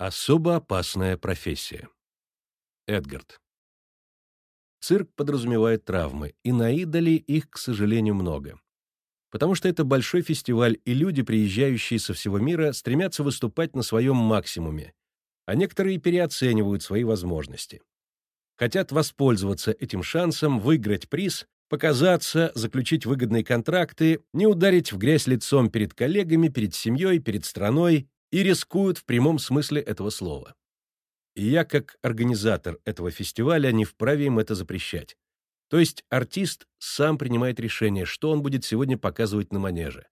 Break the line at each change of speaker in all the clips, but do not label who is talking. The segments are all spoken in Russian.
Особо опасная профессия. Эдгард. Цирк подразумевает травмы, и на идоле их, к сожалению, много. Потому что это большой фестиваль, и люди, приезжающие со всего мира, стремятся выступать на своем максимуме, а некоторые переоценивают свои возможности. Хотят воспользоваться этим шансом, выиграть приз, показаться, заключить выгодные контракты, не ударить в грязь лицом перед коллегами, перед семьей, перед страной, и рискуют в прямом смысле этого слова. И я, как организатор этого фестиваля, не вправе им это запрещать. То есть артист сам принимает решение, что он будет сегодня показывать на манеже.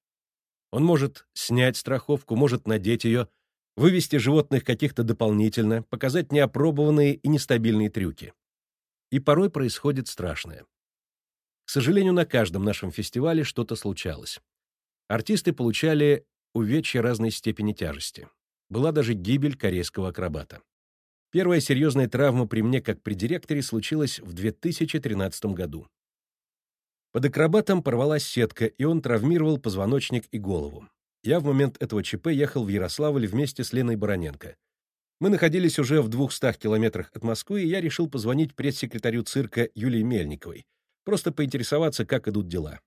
Он может снять страховку, может надеть ее, вывести животных каких-то дополнительно, показать неопробованные и нестабильные трюки. И порой происходит страшное. К сожалению, на каждом нашем фестивале что-то случалось. Артисты получали увечья разной степени тяжести. Была даже гибель корейского акробата. Первая серьезная травма при мне, как при директоре, случилась в 2013 году. Под акробатом порвалась сетка, и он травмировал позвоночник и голову. Я в момент этого ЧП ехал в Ярославль вместе с Леной Бароненко. Мы находились уже в 200 километрах от Москвы, и я решил позвонить пресс-секретарю цирка Юлии Мельниковой, просто поинтересоваться, как идут дела.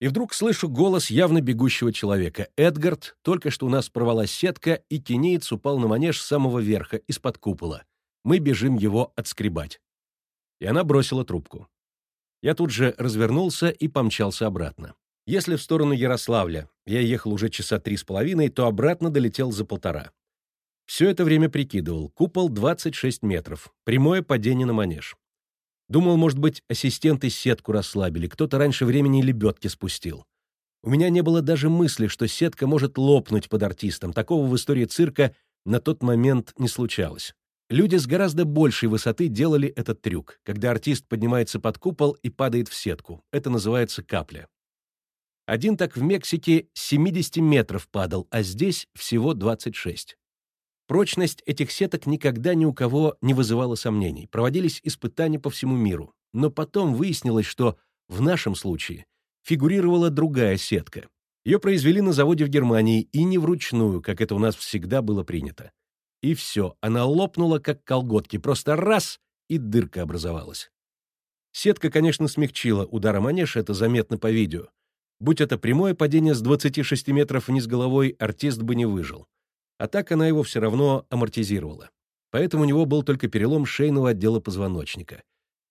И вдруг слышу голос явно бегущего человека. «Эдгард, только что у нас порвалась сетка, и тенеец упал на манеж с самого верха, из-под купола. Мы бежим его отскребать». И она бросила трубку. Я тут же развернулся и помчался обратно. Если в сторону Ярославля я ехал уже часа три с половиной, то обратно долетел за полтора. Все это время прикидывал. Купол 26 метров. Прямое падение на манеж. Думал, может быть, ассистенты сетку расслабили, кто-то раньше времени лебедки спустил. У меня не было даже мысли, что сетка может лопнуть под артистом. Такого в истории цирка на тот момент не случалось. Люди с гораздо большей высоты делали этот трюк, когда артист поднимается под купол и падает в сетку. Это называется капля. Один так в Мексике 70 метров падал, а здесь всего 26. Прочность этих сеток никогда ни у кого не вызывала сомнений. Проводились испытания по всему миру. Но потом выяснилось, что в нашем случае фигурировала другая сетка. Ее произвели на заводе в Германии и не вручную, как это у нас всегда было принято. И все, она лопнула, как колготки, просто раз — и дырка образовалась. Сетка, конечно, смягчила удар манеж, это заметно по видео. Будь это прямое падение с 26 метров вниз головой, артист бы не выжил а так она его все равно амортизировала. Поэтому у него был только перелом шейного отдела позвоночника.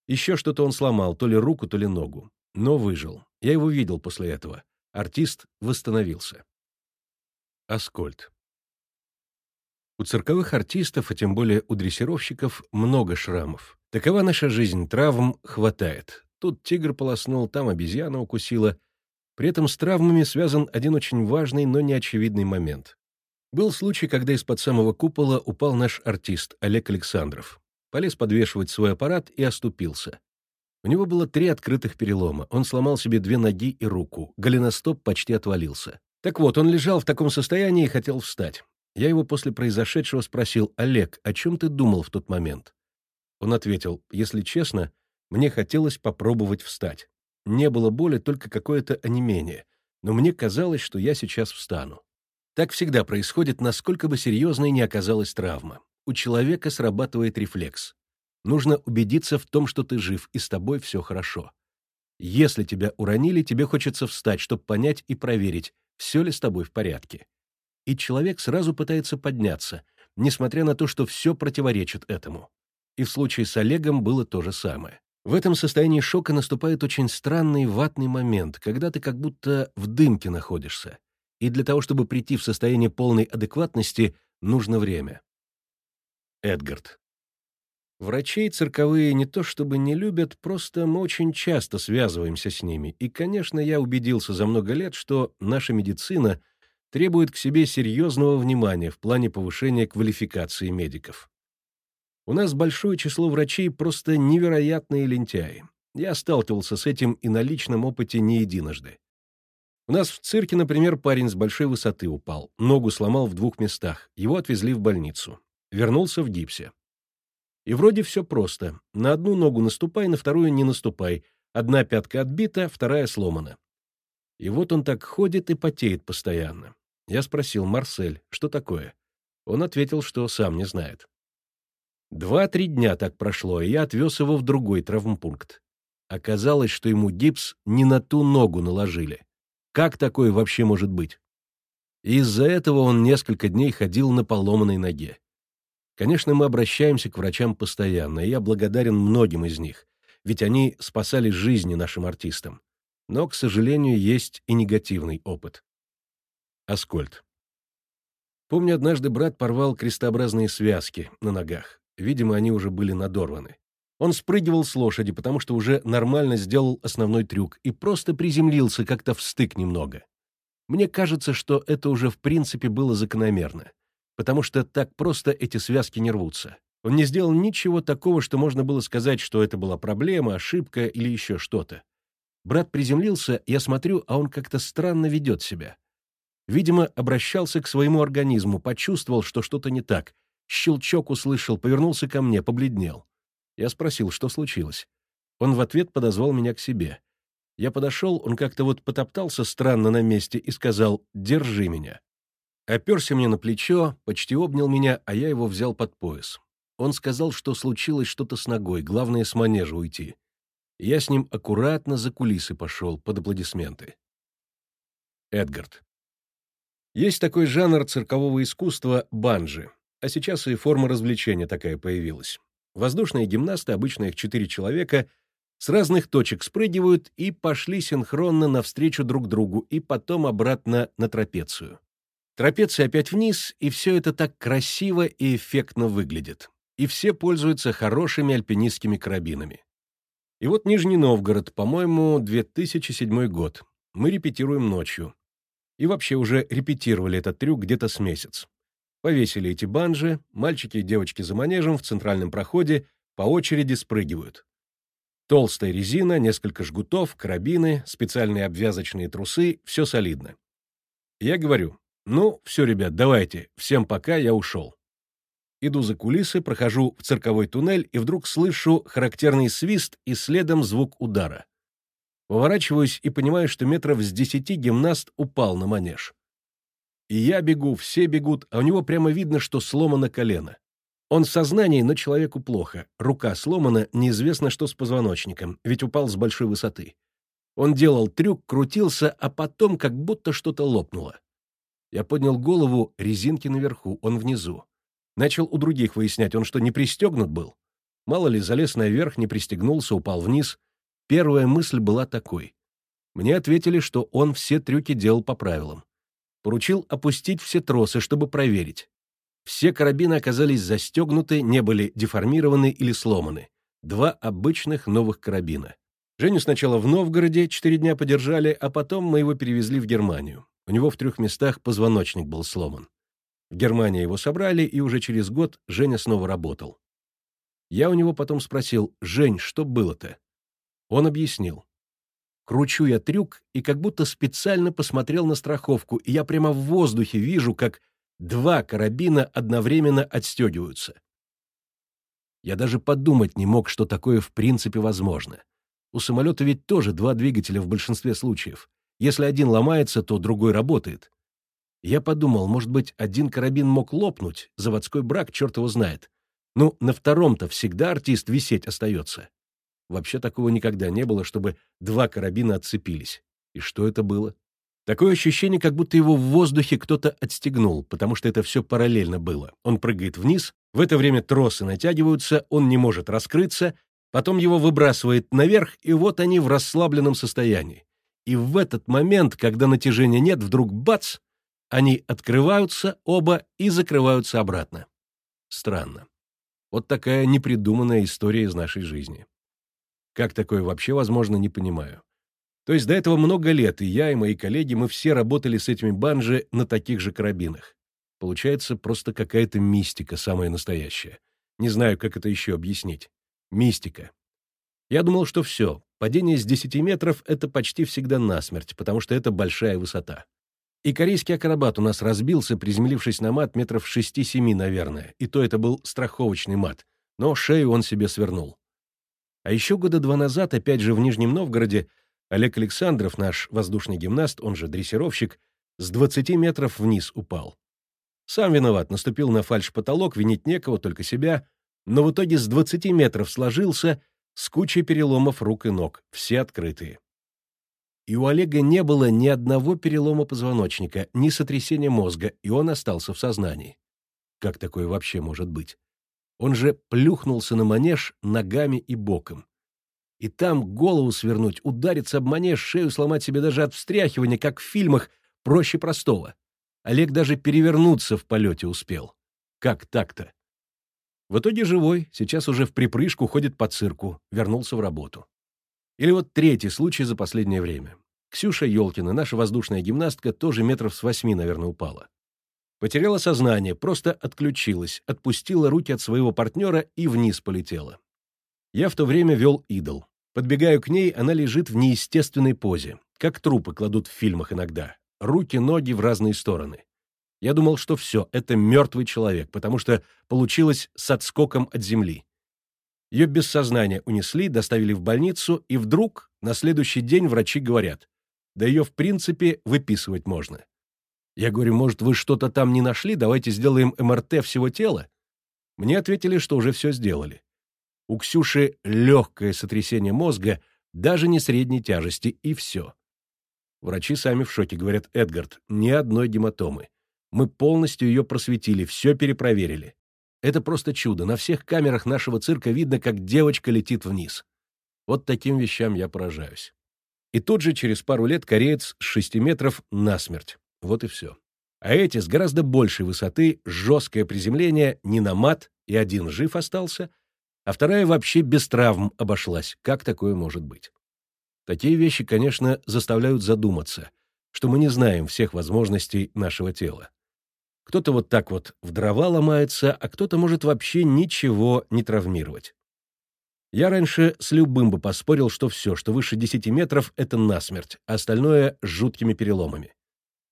Еще что-то он сломал, то ли руку, то ли ногу. Но выжил. Я его видел после этого. Артист восстановился. Аскольд. У цирковых артистов, а тем более у дрессировщиков, много шрамов. Такова наша жизнь, травм хватает. Тут тигр полоснул, там обезьяна укусила. При этом с травмами связан один очень важный, но неочевидный момент. Был случай, когда из-под самого купола упал наш артист Олег Александров. Полез подвешивать свой аппарат и оступился. У него было три открытых перелома. Он сломал себе две ноги и руку. Голеностоп почти отвалился. Так вот, он лежал в таком состоянии и хотел встать. Я его после произошедшего спросил, «Олег, о чем ты думал в тот момент?» Он ответил, «Если честно, мне хотелось попробовать встать. Не было боли, только какое-то онемение. Но мне казалось, что я сейчас встану. Так всегда происходит, насколько бы серьезной ни оказалась травма. У человека срабатывает рефлекс. Нужно убедиться в том, что ты жив, и с тобой все хорошо. Если тебя уронили, тебе хочется встать, чтобы понять и проверить, все ли с тобой в порядке. И человек сразу пытается подняться, несмотря на то, что все противоречит этому. И в случае с Олегом было то же самое. В этом состоянии шока наступает очень странный ватный момент, когда ты как будто в дымке находишься и для того, чтобы прийти в состояние полной адекватности, нужно время. Эдгард. Врачей цирковые не то чтобы не любят, просто мы очень часто связываемся с ними, и, конечно, я убедился за много лет, что наша медицина требует к себе серьезного внимания в плане повышения квалификации медиков. У нас большое число врачей просто невероятные лентяи. Я сталкивался с этим и на личном опыте не единожды. У нас в цирке, например, парень с большой высоты упал, ногу сломал в двух местах, его отвезли в больницу. Вернулся в гипсе. И вроде все просто. На одну ногу наступай, на вторую не наступай. Одна пятка отбита, вторая сломана. И вот он так ходит и потеет постоянно. Я спросил, Марсель, что такое? Он ответил, что сам не знает. Два-три дня так прошло, и я отвез его в другой травмпункт. Оказалось, что ему гипс не на ту ногу наложили. Как такое вообще может быть? Из-за этого он несколько дней ходил на поломанной ноге. Конечно, мы обращаемся к врачам постоянно, и я благодарен многим из них, ведь они спасали жизни нашим артистам. Но, к сожалению, есть и негативный опыт. Аскольд. Помню, однажды брат порвал крестообразные связки на ногах. Видимо, они уже были надорваны. Он спрыгивал с лошади, потому что уже нормально сделал основной трюк и просто приземлился как-то в стык немного. Мне кажется, что это уже в принципе было закономерно, потому что так просто эти связки не рвутся. Он не сделал ничего такого, что можно было сказать, что это была проблема, ошибка или еще что-то. Брат приземлился, я смотрю, а он как-то странно ведет себя. Видимо, обращался к своему организму, почувствовал, что что-то не так. Щелчок услышал, повернулся ко мне, побледнел. Я спросил, что случилось. Он в ответ подозвал меня к себе. Я подошел, он как-то вот потоптался странно на месте и сказал «Держи меня». Оперся мне на плечо, почти обнял меня, а я его взял под пояс. Он сказал, что случилось что-то с ногой, главное с манежа уйти. Я с ним аккуратно за кулисы пошел, под аплодисменты. Эдгард. Есть такой жанр циркового искусства — банджи, а сейчас и форма развлечения такая появилась. Воздушные гимнасты, обычно их четыре человека, с разных точек спрыгивают и пошли синхронно навстречу друг другу и потом обратно на трапецию. Трапеция опять вниз, и все это так красиво и эффектно выглядит. И все пользуются хорошими альпинистскими карабинами. И вот Нижний Новгород, по-моему, 2007 год. Мы репетируем ночью. И вообще уже репетировали этот трюк где-то с месяц. Повесили эти банжи, мальчики и девочки за манежем в центральном проходе по очереди спрыгивают. Толстая резина, несколько жгутов, карабины, специальные обвязочные трусы — все солидно. Я говорю, ну, все, ребят, давайте, всем пока, я ушел. Иду за кулисы, прохожу в цирковой туннель и вдруг слышу характерный свист и следом звук удара. Поворачиваюсь и понимаю, что метров с десяти гимнаст упал на манеж. И я бегу, все бегут, а у него прямо видно, что сломано колено. Он в сознании, но человеку плохо. Рука сломана, неизвестно, что с позвоночником, ведь упал с большой высоты. Он делал трюк, крутился, а потом как будто что-то лопнуло. Я поднял голову, резинки наверху, он внизу. Начал у других выяснять, он что, не пристегнут был? Мало ли, залез наверх, не пристегнулся, упал вниз. Первая мысль была такой. Мне ответили, что он все трюки делал по правилам поручил опустить все тросы, чтобы проверить. Все карабины оказались застегнуты, не были деформированы или сломаны. Два обычных новых карабина. Женю сначала в Новгороде четыре дня подержали, а потом мы его перевезли в Германию. У него в трех местах позвоночник был сломан. В Германии его собрали, и уже через год Женя снова работал. Я у него потом спросил, «Жень, что было-то?» Он объяснил. Кручу я трюк и как будто специально посмотрел на страховку, и я прямо в воздухе вижу, как два карабина одновременно отстегиваются. Я даже подумать не мог, что такое в принципе возможно. У самолета ведь тоже два двигателя в большинстве случаев. Если один ломается, то другой работает. Я подумал, может быть, один карабин мог лопнуть, заводской брак черт его знает. Ну, на втором-то всегда артист висеть остается. Вообще такого никогда не было, чтобы два карабина отцепились. И что это было? Такое ощущение, как будто его в воздухе кто-то отстегнул, потому что это все параллельно было. Он прыгает вниз, в это время тросы натягиваются, он не может раскрыться, потом его выбрасывает наверх, и вот они в расслабленном состоянии. И в этот момент, когда натяжения нет, вдруг бац, они открываются оба и закрываются обратно. Странно. Вот такая непридуманная история из нашей жизни. Как такое вообще возможно, не понимаю. То есть до этого много лет, и я, и мои коллеги, мы все работали с этими банджи на таких же карабинах. Получается просто какая-то мистика, самая настоящая. Не знаю, как это еще объяснить. Мистика. Я думал, что все, падение с 10 метров — это почти всегда насмерть, потому что это большая высота. И корейский акробат у нас разбился, приземлившись на мат метров 6-7, наверное, и то это был страховочный мат, но шею он себе свернул. А еще года два назад, опять же в Нижнем Новгороде, Олег Александров, наш воздушный гимнаст, он же дрессировщик, с 20 метров вниз упал. Сам виноват, наступил на фальш-потолок, винить некого, только себя, но в итоге с 20 метров сложился с кучей переломов рук и ног, все открытые. И у Олега не было ни одного перелома позвоночника, ни сотрясения мозга, и он остался в сознании. Как такое вообще может быть? Он же плюхнулся на манеж ногами и боком. И там голову свернуть, удариться об манеж, шею сломать себе даже от встряхивания, как в фильмах, проще простого. Олег даже перевернуться в полете успел. Как так-то? В итоге живой, сейчас уже в припрыжку ходит по цирку, вернулся в работу. Или вот третий случай за последнее время. Ксюша Ёлкина, наша воздушная гимнастка, тоже метров с восьми, наверное, упала. Потеряла сознание, просто отключилась, отпустила руки от своего партнера и вниз полетела. Я в то время вел идол. Подбегаю к ней, она лежит в неестественной позе, как трупы кладут в фильмах иногда. Руки, ноги в разные стороны. Я думал, что все, это мертвый человек, потому что получилось с отскоком от земли. Ее без сознания унесли, доставили в больницу, и вдруг на следующий день врачи говорят, да ее в принципе выписывать можно. Я говорю, может, вы что-то там не нашли, давайте сделаем МРТ всего тела? Мне ответили, что уже все сделали. У Ксюши легкое сотрясение мозга, даже не средней тяжести, и все. Врачи сами в шоке, говорят, Эдгард, ни одной гематомы. Мы полностью ее просветили, все перепроверили. Это просто чудо. На всех камерах нашего цирка видно, как девочка летит вниз. Вот таким вещам я поражаюсь. И тут же через пару лет кореец с шести метров насмерть. Вот и все. А эти с гораздо большей высоты, жесткое приземление, не на мат, и один жив остался, а вторая вообще без травм обошлась. Как такое может быть? Такие вещи, конечно, заставляют задуматься, что мы не знаем всех возможностей нашего тела. Кто-то вот так вот в дрова ломается, а кто-то может вообще ничего не травмировать. Я раньше с любым бы поспорил, что все, что выше 10 метров, это насмерть, а остальное — жуткими переломами.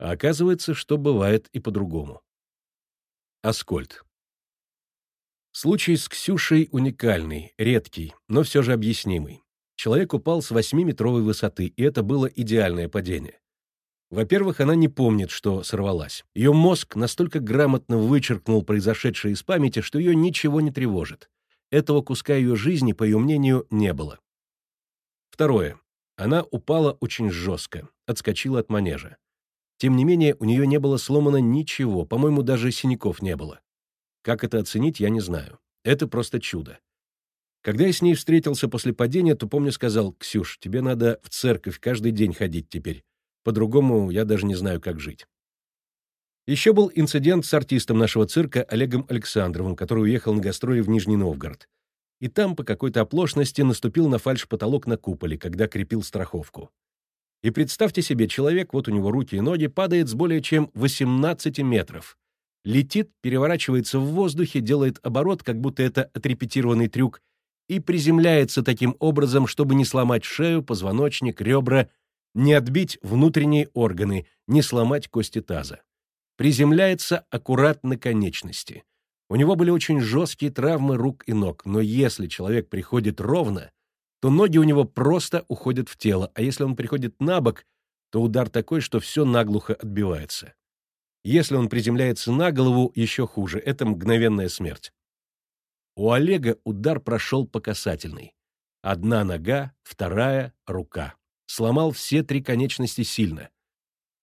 А оказывается, что бывает и по-другому. Аскольд. Случай с Ксюшей уникальный, редкий, но все же объяснимый. Человек упал с 8-метровой высоты, и это было идеальное падение. Во-первых, она не помнит, что сорвалась. Ее мозг настолько грамотно вычеркнул произошедшее из памяти, что ее ничего не тревожит. Этого куска ее жизни, по ее мнению, не было. Второе. Она упала очень жестко, отскочила от манежа. Тем не менее, у нее не было сломано ничего, по-моему, даже синяков не было. Как это оценить, я не знаю. Это просто чудо. Когда я с ней встретился после падения, то, помню, сказал, «Ксюш, тебе надо в церковь каждый день ходить теперь. По-другому я даже не знаю, как жить». Еще был инцидент с артистом нашего цирка Олегом Александровым, который уехал на гастроли в Нижний Новгород. И там по какой-то оплошности наступил на фальш-потолок на куполе, когда крепил страховку. И представьте себе, человек, вот у него руки и ноги, падает с более чем 18 метров. Летит, переворачивается в воздухе, делает оборот, как будто это отрепетированный трюк, и приземляется таким образом, чтобы не сломать шею, позвоночник, ребра, не отбить внутренние органы, не сломать кости таза. Приземляется аккуратно конечности. У него были очень жесткие травмы рук и ног, но если человек приходит ровно, то ноги у него просто уходят в тело, а если он приходит на бок, то удар такой, что все наглухо отбивается. Если он приземляется на голову, еще хуже, это мгновенная смерть. У Олега удар прошел по касательной. Одна нога, вторая — рука. Сломал все три конечности сильно.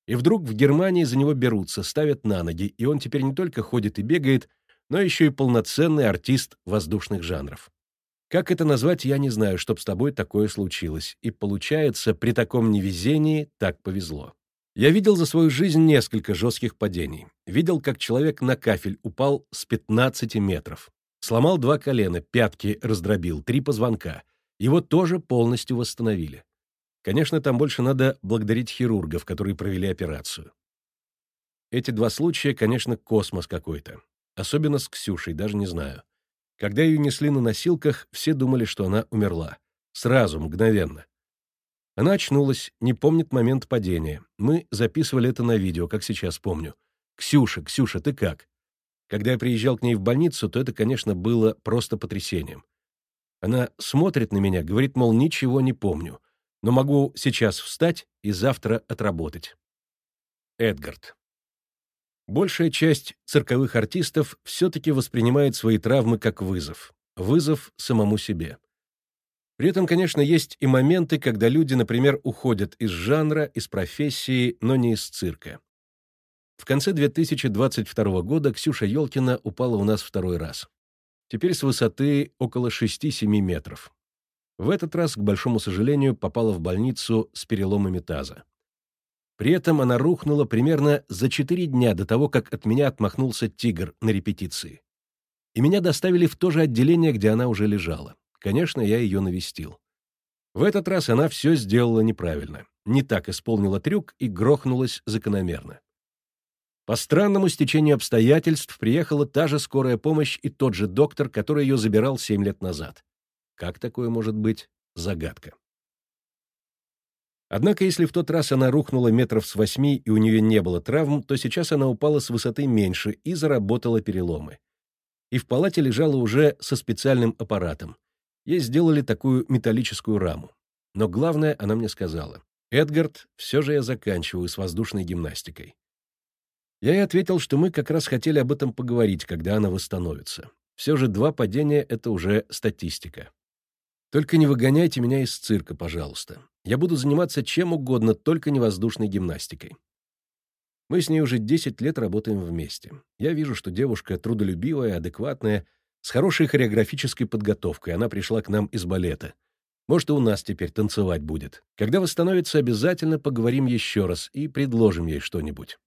И вдруг в Германии за него берутся, ставят на ноги, и он теперь не только ходит и бегает, но еще и полноценный артист воздушных жанров. Как это назвать, я не знаю, чтоб с тобой такое случилось. И получается, при таком невезении так повезло. Я видел за свою жизнь несколько жестких падений. Видел, как человек на кафель упал с 15 метров. Сломал два колена, пятки раздробил, три позвонка. Его тоже полностью восстановили. Конечно, там больше надо благодарить хирургов, которые провели операцию. Эти два случая, конечно, космос какой-то. Особенно с Ксюшей, даже не знаю. Когда ее несли на носилках, все думали, что она умерла. Сразу, мгновенно. Она очнулась, не помнит момент падения. Мы записывали это на видео, как сейчас помню. «Ксюша, Ксюша, ты как?» Когда я приезжал к ней в больницу, то это, конечно, было просто потрясением. Она смотрит на меня, говорит, мол, ничего не помню, но могу сейчас встать и завтра отработать. Эдгард. Большая часть цирковых артистов все-таки воспринимает свои травмы как вызов. Вызов самому себе. При этом, конечно, есть и моменты, когда люди, например, уходят из жанра, из профессии, но не из цирка. В конце 2022 года Ксюша Ёлкина упала у нас второй раз. Теперь с высоты около 6-7 метров. В этот раз, к большому сожалению, попала в больницу с переломами таза. При этом она рухнула примерно за четыре дня до того, как от меня отмахнулся тигр на репетиции. И меня доставили в то же отделение, где она уже лежала. Конечно, я ее навестил. В этот раз она все сделала неправильно. Не так исполнила трюк и грохнулась закономерно. По странному стечению обстоятельств приехала та же скорая помощь и тот же доктор, который ее забирал семь лет назад. Как такое может быть? Загадка. Однако, если в тот раз она рухнула метров с восьми и у нее не было травм, то сейчас она упала с высоты меньше и заработала переломы. И в палате лежала уже со специальным аппаратом. Ей сделали такую металлическую раму. Но главное, она мне сказала, «Эдгард, все же я заканчиваю с воздушной гимнастикой». Я ей ответил, что мы как раз хотели об этом поговорить, когда она восстановится. Все же два падения — это уже статистика. Только не выгоняйте меня из цирка, пожалуйста. Я буду заниматься чем угодно, только не воздушной гимнастикой. Мы с ней уже 10 лет работаем вместе. Я вижу, что девушка трудолюбивая, адекватная, с хорошей хореографической подготовкой. Она пришла к нам из балета. Может, и у нас теперь танцевать будет. Когда восстановится, обязательно поговорим еще раз и предложим ей что-нибудь.